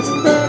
Yes.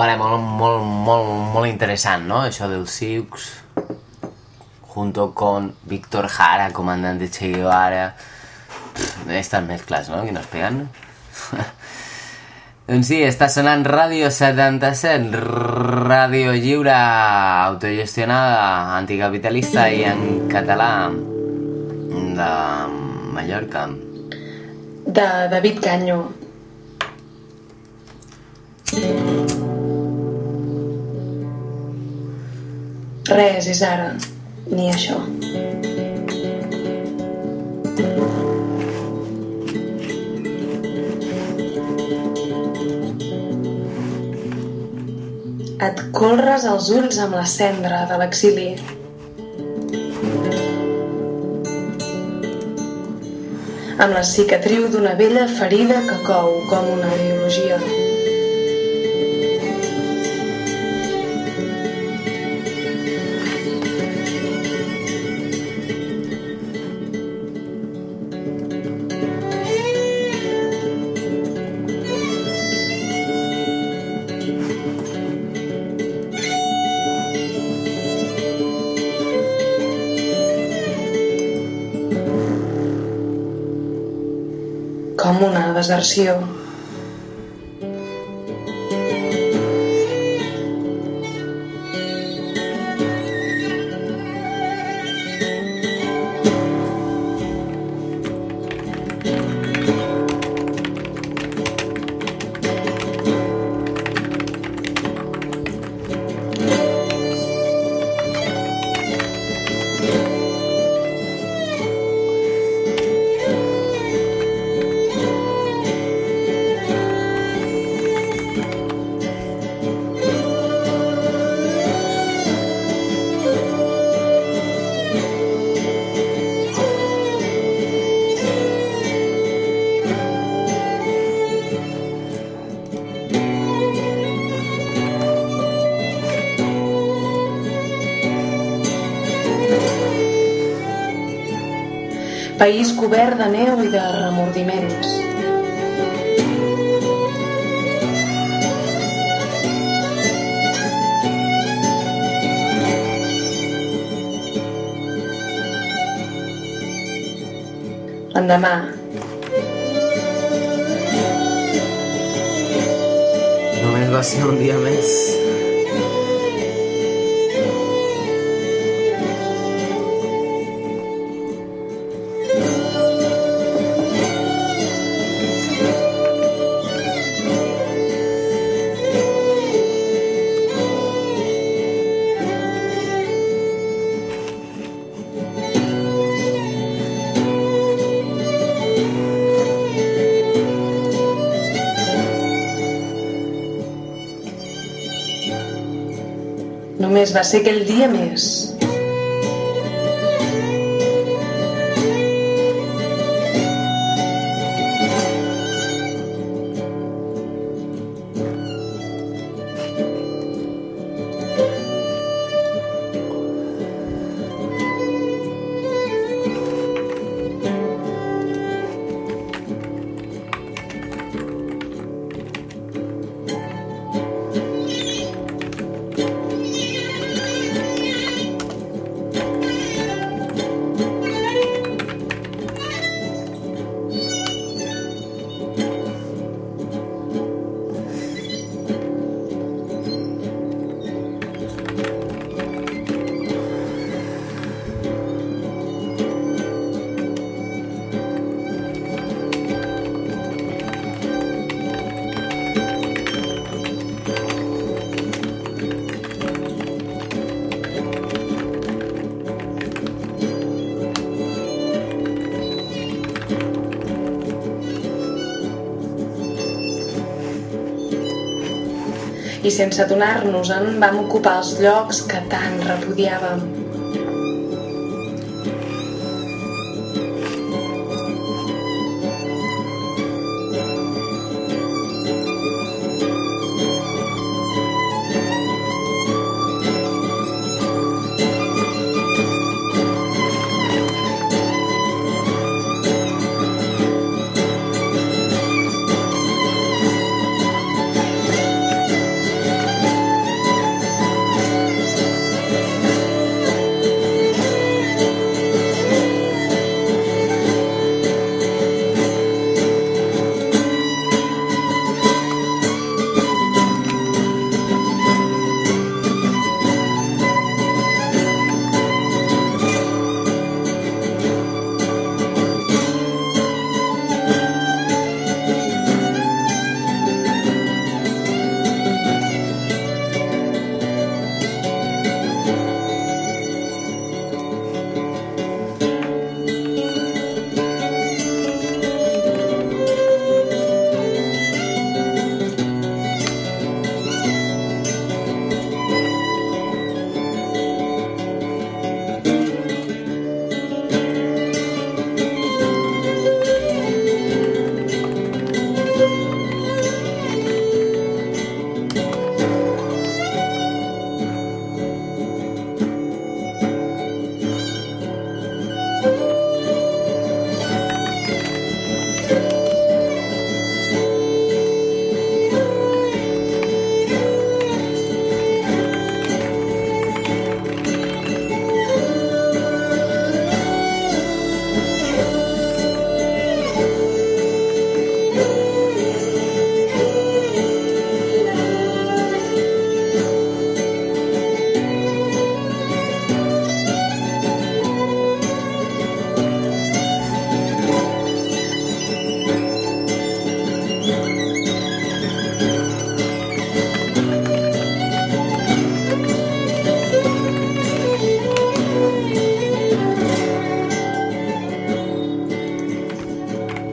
Vale, molt, molt, molt, molt interessant, ¿no? Això del Siux, junto con Víctor Jara, comandante Che Guevara. Estas mezclas, ¿no? Que nos pegan. doncs sí, està sonant Ràdio 77, ràdio lliure, autogestionada, anticapitalista i en català de Mallorca. de David Canyo. Res és ara, ni això. Et colres els ulls amb la cendra de l'exili. Amb la cicatriu d'una vella ferida que cou com una biologia. Deserció. País cobert de neu i de remordiments. L'endemà, Només va ser un dia més. Va ser aquell dia més. I sense adonar-nos-en vam ocupar els llocs que tant repudiàvem.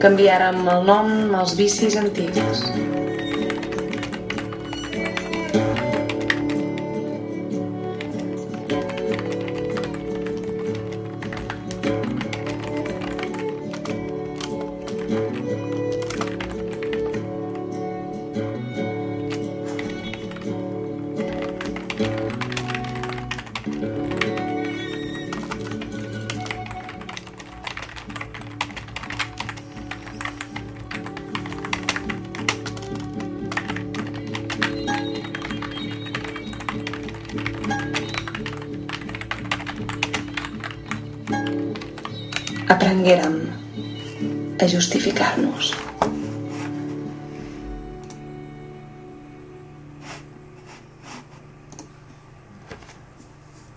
Canviàrem el nom als vicis antics. Aprenguérem a justificar-nos.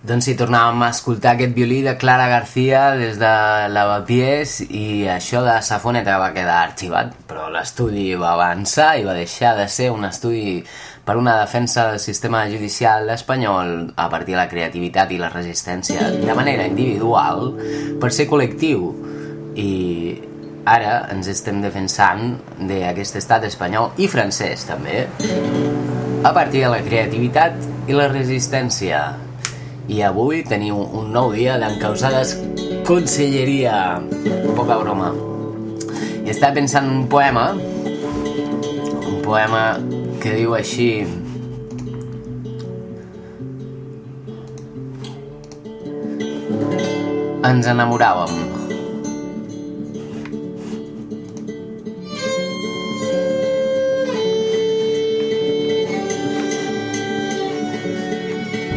Doncs sí, tornàvem a escoltar aquest violí de Clara García des de Lavapiés i això de Safoneta va quedar arxivat, però l'estudi va avançar i va deixar de ser un estudi per una defensa del sistema judicial espanyol a partir de la creativitat i la resistència de manera individual per ser col·lectiu i ara ens estem defensant d'aquest estat espanyol i francès també a partir de la creativitat i la resistència i avui teniu un nou dia d'encausades conselleria. Poca broma. I estava pensant en un poema, un poema que diu així... Ens enamoràvem.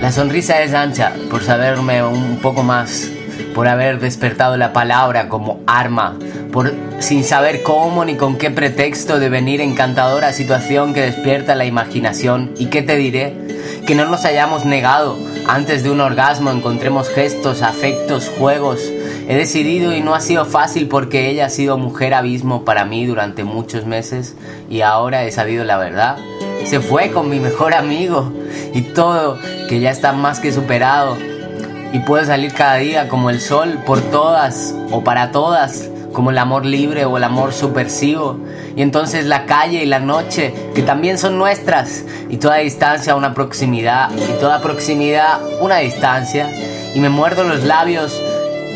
La sonrisa es ancha por saberme un poco más, por haber despertado la palabra como arma, sin saber cómo ni con qué pretexto devenir encantadora situación que despierta la imaginación. ¿Y qué te diré? Que no nos hayamos negado antes de un orgasmo, encontremos gestos, afectos, juegos. He decidido y no ha sido fácil porque ella ha sido mujer abismo para mí durante muchos meses y ahora he sabido la verdad. Se fue con mi mejor amigo y todo que ya está más que superado y puedo salir cada día como el sol por todas o para todas como el amor libre o el amor subversivo. Y entonces la calle y la noche que también son nuestras y toda distancia una proximidad y toda proximidad una distancia. Y me muerdo los labios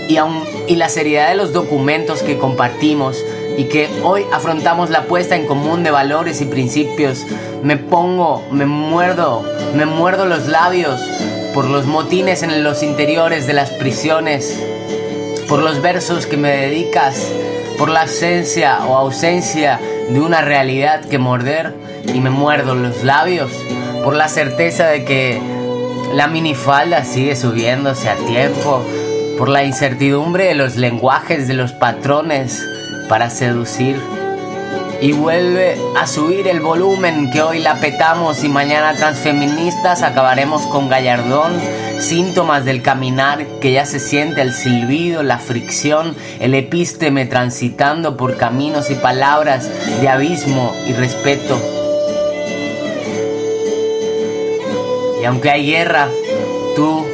y, aun, y la seriedad de los documentos que compartimos y que hoy afrontamos la puesta en común de valores y principios. Me pongo, me muerdo, me muerdo los labios por los motines en los interiores de las prisiones, por los versos que me dedicas, por la ausencia o ausencia de una realidad que morder y me muerdo los labios, por la certeza de que la minifalda sigue subiéndose a tiempo, por la incertidumbre de los lenguajes de los patrones para seducir y vuelve a subir el volumen que hoy la petamos y mañana transfeministas acabaremos con gallardón, síntomas del caminar que ya se siente el silbido, la fricción, el epísteme transitando por caminos y palabras de abismo y respeto. Y aunque hay guerra, tú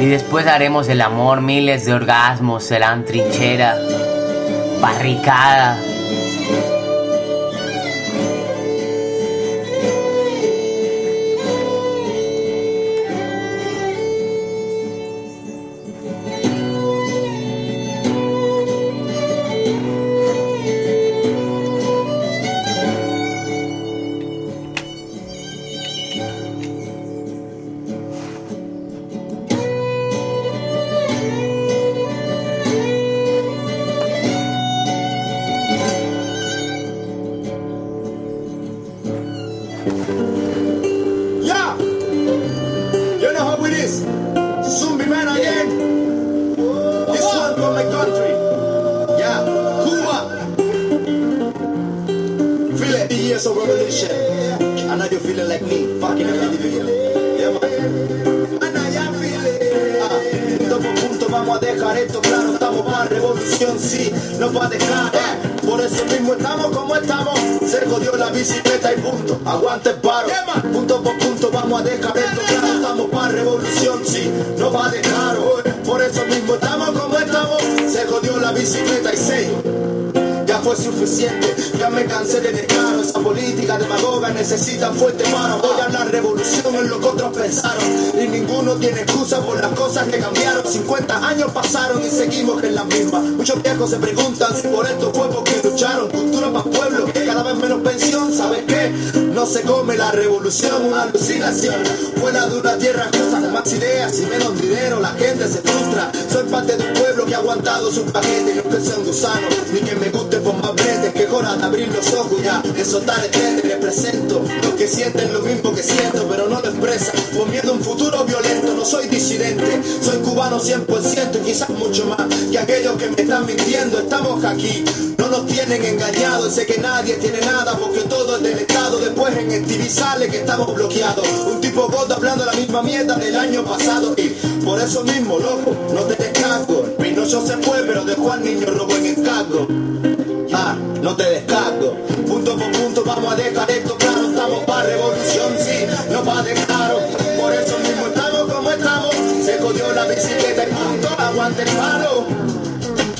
y después haremos el amor, miles de orgasmos serán trinchera barricada. Feel it, the years of revolution. I know you feeling like me, fucking video. Yeah, man. I know ya feel it. Ah, vamos a dejar esto claro. Estamos para revolución, sí, nos va a dejar. eh. Por eso mismo estamos como estamos. Se jodió la bicicleta y punto. Aguante el paro. Punto por punto vamos a dejar esto claro. Estamos para revolución, sí, nos va a dejar. oh. Por eso mismo estamos como estamos. Se jodió la bicicleta y seis. Fue suficiente, ya me cansé de descaro Esa política demagoga necesita fuerte mano Voy la revolución en lo que otros pensaron. Y ninguno tiene excusa por las cosas que cambiaron. 50 años pasaron y seguimos en las mismas Muchos viejos se preguntan si por estos pueblos que lucharon Cultura más pueblo, cada vez menos pensión ¿Sabes qué? No se come la revolución, una alucinación. Fuera de una tierra con más ideas y menos dinero La gente se frustra. Soy parte de un pueblo que ha aguantado su paquete no sea un gusano, ni que me guste por más bretes Que hora de abrir los ojos ya, de soltar el tete Les los que sienten lo mismo que siento Pero no lo expresan, por miedo a un futuro violento No soy disidente, soy cubano 100% y quizás mucho más que aquellos que me están mintiendo. Estamos aquí, no nos tienen engañados, sé que nadie tiene nada porque todo es del Estado. Después en el TV sale que estamos bloqueados. Un tipo gordo hablando la misma mierda del año pasado y por eso mismo, loco, no te descargo. Pinocho se fue, pero dejó al niño robo en el cargo. Ah, no te descargo. Punto por punto vamos a dejar esto claro. Para revolución, sí, no para dejarlo. Por eso mismo estamos como estamos. Se jodió la bicicleta y punto, aguante el palo.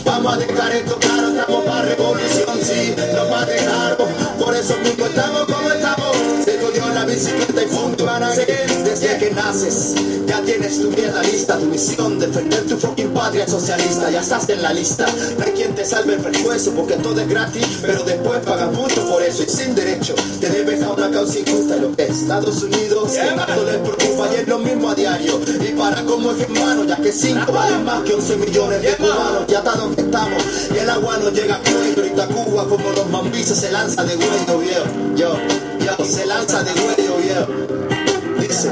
Vamos a dejar esto claro, estamos para revolución, sí, no para dejarlo. Por eso mismo estamos como estamos. Se jodió la bicicleta y punto, van a seguir desde que naces. Ya tienes tu mierda lista, tu misión, defender tu fucking patria socialista. Ya estás en la lista. No hay quien te salve el pescuezo porque todo es gratis, pero después pagas mucho por eso y sin derecho. Te debes a una causa injusta lo que es Estados Unidos, que tanto les preocupa y es lo mismo a diario. Y para como es hermano, ya que cinco valen más que 11 millones de cubanos. Ya está donde estamos y el agua no llega a cuello. Ahorita Cuba como los mambises se lanza de huello, viejo. Yo, yo, se lanza de huello, viejo. Dice,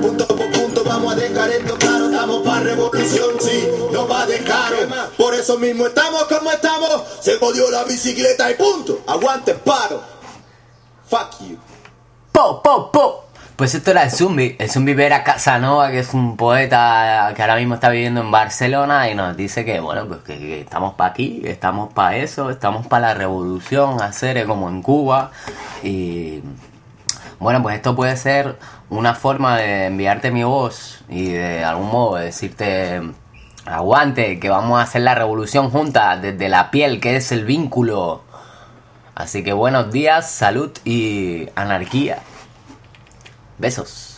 punto por punto vamos a dejar esto claro, estamos para revolución, sí, no para dejar. Por eso mismo estamos como estamos, se jodió la bicicleta y punto, aguante paro. Fuck you. ¡Po, po, po! Pues esto era el Zumbi, el Zumbi Vera Casanova, que es un poeta que ahora mismo está viviendo en Barcelona y nos dice que, bueno, pues que, que estamos para aquí, estamos para eso, estamos para la revolución, hacer como en Cuba y... Bueno, pues esto puede ser una forma de enviarte mi voz y de algún modo decirte aguante, que vamos a hacer la revolución juntas desde la piel, que es el vínculo. Así que buenos días, salud y anarquía. Besos.